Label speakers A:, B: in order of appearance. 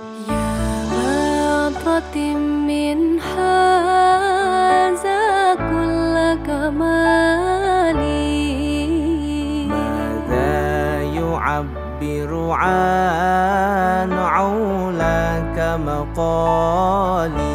A: يا غاضة من كل كمالي.
B: يعبر عن عولك مقالي؟